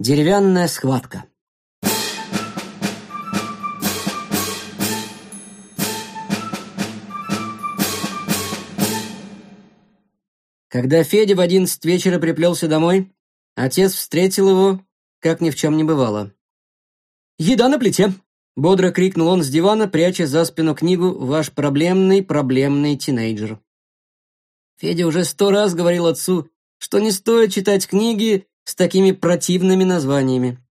деревянная схватка Когда Федя в одиннадцать вечера приплелся домой, отец встретил его, как ни в чем не бывало. «Еда на плите!» — бодро крикнул он с дивана, пряча за спину книгу «Ваш проблемный, проблемный тинейджер». Федя уже сто раз говорил отцу, что не стоит читать книги, с такими противными названиями.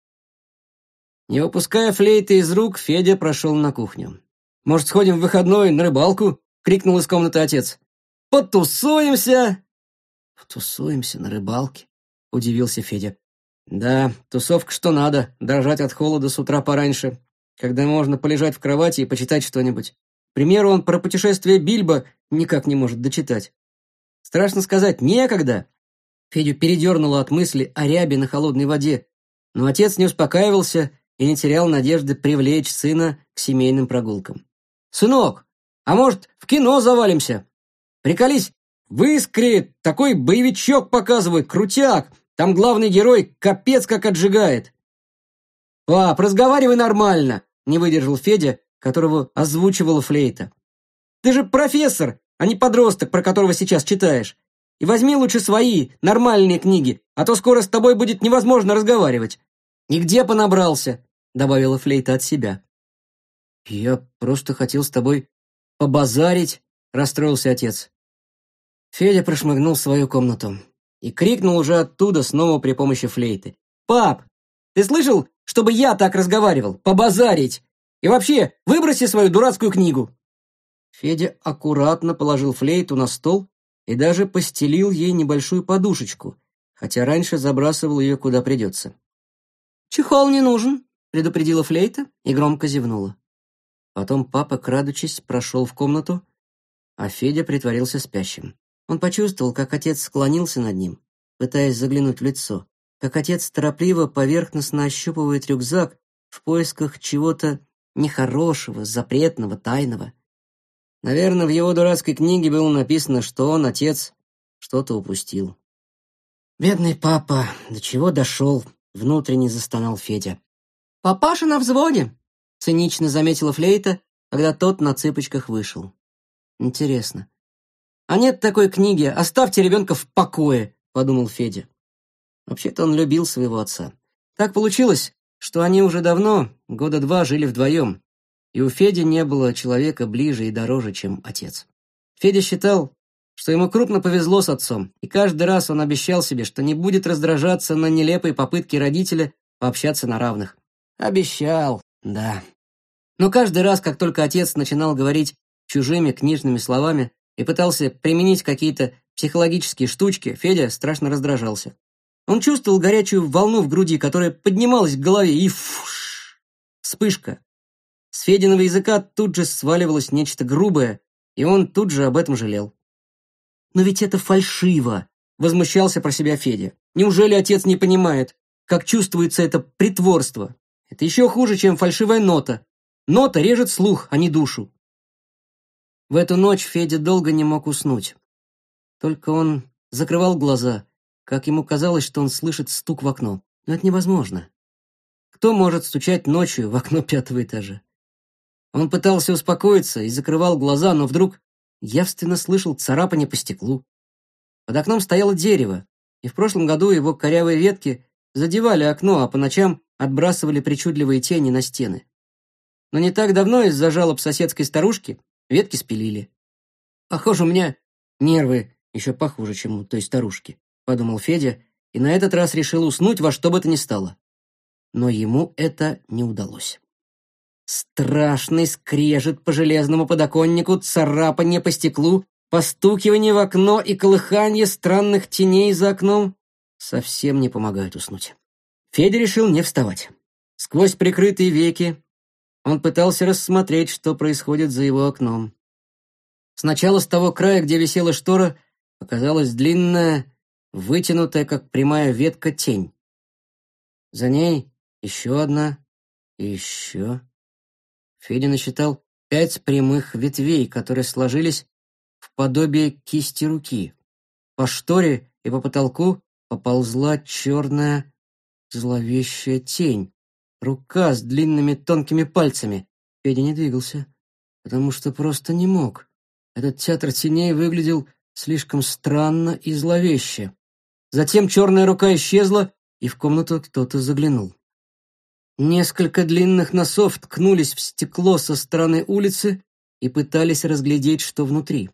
Не выпуская флейты из рук, Федя прошел на кухню. «Может, сходим в выходной на рыбалку?» — крикнул из комнаты отец. «Потусуемся!» «Потусуемся на рыбалке?» — удивился Федя. «Да, тусовка что надо, дрожать от холода с утра пораньше, когда можно полежать в кровати и почитать что-нибудь. К примеру, он про путешествие Бильбо никак не может дочитать. Страшно сказать, некогда, Федю передернуло от мысли о рябе на холодной воде, но отец не успокаивался и не терял надежды привлечь сына к семейным прогулкам. «Сынок, а может, в кино завалимся? Приколись, в «Искре» такой боевичок показывают, крутяк, там главный герой капец как отжигает». «Пап, разговаривай нормально», — не выдержал Федя, которого озвучивала флейта. «Ты же профессор, а не подросток, про которого сейчас читаешь. И возьми лучше свои, нормальные книги, а то скоро с тобой будет невозможно разговаривать. Нигде понабрался», — добавила Флейта от себя. «Я просто хотел с тобой побазарить», — расстроился отец. Федя прошмыгнул в свою комнату и крикнул уже оттуда снова при помощи флейты. «Пап, ты слышал, чтобы я так разговаривал? Побазарить! И вообще, выброси свою дурацкую книгу!» Федя аккуратно положил флейту на стол и даже постелил ей небольшую подушечку, хотя раньше забрасывал ее куда придется. «Чехол не нужен», — предупредила флейта и громко зевнула. Потом папа, крадучись, прошел в комнату, а Федя притворился спящим. Он почувствовал, как отец склонился над ним, пытаясь заглянуть в лицо, как отец торопливо поверхностно ощупывает рюкзак в поисках чего-то нехорошего, запретного, тайного — Наверное, в его дурацкой книге было написано, что он, отец, что-то упустил. «Бедный папа, до чего дошел?» — внутренне застонал Федя. «Папаша на взводе!» — цинично заметила Флейта, когда тот на цыпочках вышел. «Интересно. А нет такой книги, оставьте ребенка в покое!» — подумал Федя. Вообще-то он любил своего отца. Так получилось, что они уже давно, года два, жили вдвоем. И у Феди не было человека ближе и дороже, чем отец. Федя считал, что ему крупно повезло с отцом, и каждый раз он обещал себе, что не будет раздражаться на нелепые попытки родителя пообщаться на равных. Обещал, да. Но каждый раз, как только отец начинал говорить чужими книжными словами и пытался применить какие-то психологические штучки, Федя страшно раздражался. Он чувствовал горячую волну в груди, которая поднималась к голове и фуш! Вспышка, с Фединого языка тут же сваливалось нечто грубое, и он тут же об этом жалел. «Но ведь это фальшиво!» — возмущался про себя Федя. «Неужели отец не понимает, как чувствуется это притворство? Это еще хуже, чем фальшивая нота. Нота режет слух, а не душу». В эту ночь Федя долго не мог уснуть. Только он закрывал глаза, как ему казалось, что он слышит стук в окно. Но это невозможно. Кто может стучать ночью в окно пятого этажа? Он пытался успокоиться и закрывал глаза, но вдруг явственно слышал царапание по стеклу. Под окном стояло дерево, и в прошлом году его корявые ветки задевали окно, а по ночам отбрасывали причудливые тени на стены. Но не так давно из-за жалоб соседской старушки ветки спилили. «Похоже, у меня нервы еще похуже, чем у той старушки», — подумал Федя, и на этот раз решил уснуть во что бы то ни стало. Но ему это не удалось. Страшный скрежет по железному подоконнику, царапанье по стеклу, постукивание в окно и колыхание странных теней за окном совсем не помогают уснуть. Федя решил не вставать. Сквозь прикрытые веки он пытался рассмотреть, что происходит за его окном. Сначала с того края, где висела штора, показалась длинная, вытянутая, как прямая ветка, тень. За ней еще одна и еще. Федя насчитал пять прямых ветвей, которые сложились в подобие кисти руки. По шторе и по потолку поползла черная зловещая тень. Рука с длинными тонкими пальцами. Федя не двигался, потому что просто не мог. Этот театр теней выглядел слишком странно и зловеще. Затем черная рука исчезла, и в комнату кто-то заглянул. Несколько длинных носов ткнулись в стекло со стороны улицы и пытались разглядеть, что внутри.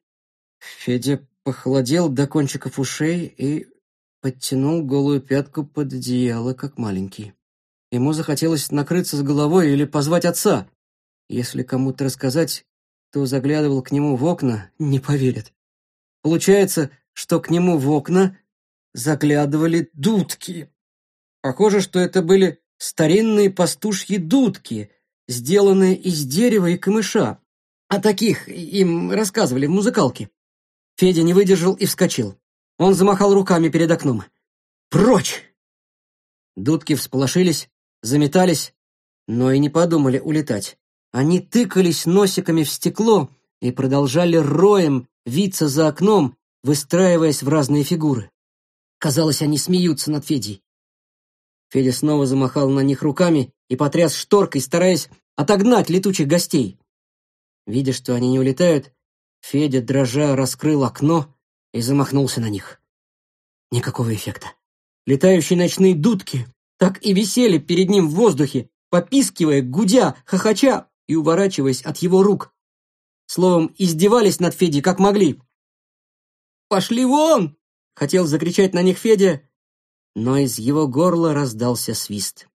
Федя похолодел до кончиков ушей и подтянул голую пятку под одеяло, как маленький. Ему захотелось накрыться с головой или позвать отца. Если кому-то рассказать, кто заглядывал к нему в окна, не поверят. Получается, что к нему в окна заглядывали дудки. Похоже, что это были старинные пастушьи дудки, сделанные из дерева и камыша. О таких им рассказывали в музыкалке. Федя не выдержал и вскочил. Он замахал руками перед окном. «Прочь!» Дудки всполошились, заметались, но и не подумали улетать. Они тыкались носиками в стекло и продолжали роем виться за окном, выстраиваясь в разные фигуры. Казалось, они смеются над Федей. Федя снова замахал на них руками и потряс шторкой, стараясь отогнать летучих гостей. Видя, что они не улетают, Федя, дрожа, раскрыл окно и замахнулся на них. Никакого эффекта. Летающие ночные дудки так и висели перед ним в воздухе, попискивая, гудя, хохоча и уворачиваясь от его рук. Словом, издевались над Федей как могли. «Пошли вон!» — хотел закричать на них Федя, но из его горла раздался свист.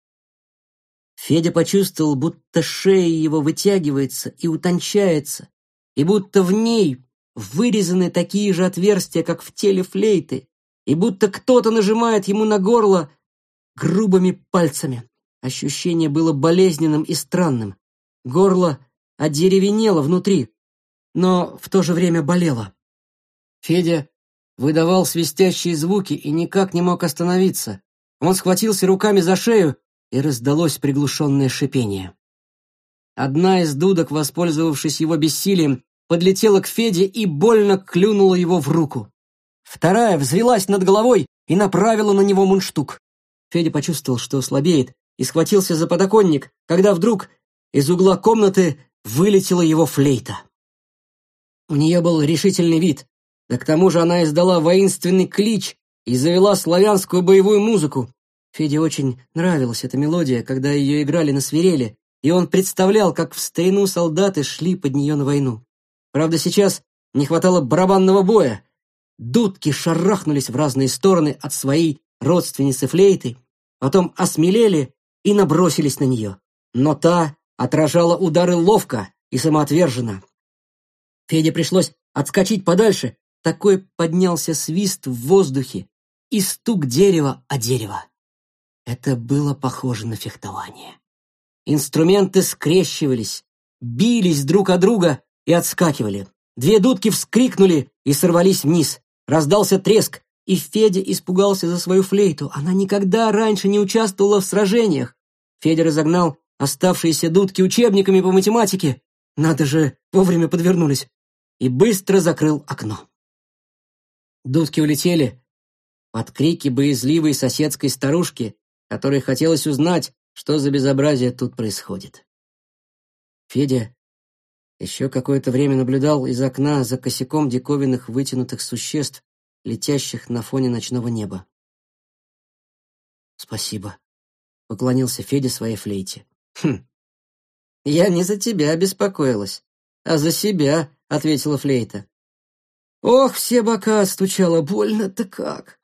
Федя почувствовал, будто шея его вытягивается и утончается, и будто в ней вырезаны такие же отверстия, как в теле флейты, и будто кто-то нажимает ему на горло грубыми пальцами. Ощущение было болезненным и странным. Горло одеревенело внутри, но в то же время болело. Федя выдавал свистящие звуки и никак не мог остановиться. Он схватился руками за шею, и раздалось приглушенное шипение. Одна из дудок, воспользовавшись его бессилием, подлетела к Феде и больно клюнула его в руку. Вторая взвелась над головой и направила на него мундштук. Федя почувствовал, что слабеет, и схватился за подоконник, когда вдруг из угла комнаты вылетела его флейта. У нее был решительный вид, да к тому же она издала воинственный клич и завела славянскую боевую музыку. Феде очень нравилась эта мелодия, когда ее играли на свиреле, и он представлял, как в старину солдаты шли под нее на войну. Правда, сейчас не хватало барабанного боя. Дудки шарахнулись в разные стороны от своей родственницы флейты, потом осмелели и набросились на нее. Но та отражала удары ловко и самоотверженно. Феде пришлось отскочить подальше такой поднялся свист в воздухе и стук дерева о дерево. Это было похоже на фехтование. Инструменты скрещивались, бились друг о друга и отскакивали. Две дудки вскрикнули и сорвались вниз. Раздался треск, и Федя испугался за свою флейту. Она никогда раньше не участвовала в сражениях. Федя разогнал оставшиеся дудки учебниками по математике. Надо же, вовремя подвернулись. И быстро закрыл окно. Дудки улетели под крики боязливой соседской старушки, которой хотелось узнать, что за безобразие тут происходит. Федя еще какое-то время наблюдал из окна за косяком диковинных вытянутых существ, летящих на фоне ночного неба. «Спасибо», — поклонился Федя своей флейте. «Хм, я не за тебя беспокоилась, а за себя», — ответила флейта. Ох, все бока стучало, больно-то как.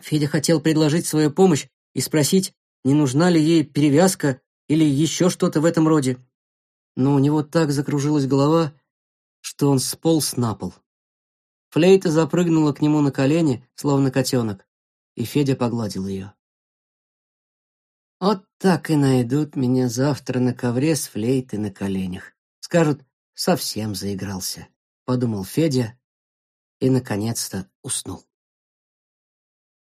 Федя хотел предложить свою помощь и спросить, не нужна ли ей перевязка или еще что-то в этом роде. Но у него так закружилась голова, что он сполз на пол. Флейта запрыгнула к нему на колени, словно котенок, и Федя погладил ее. «Вот так и найдут меня завтра на ковре с флейтой на коленях. Скажут, совсем заигрался» подумал Федя и наконец-то уснул.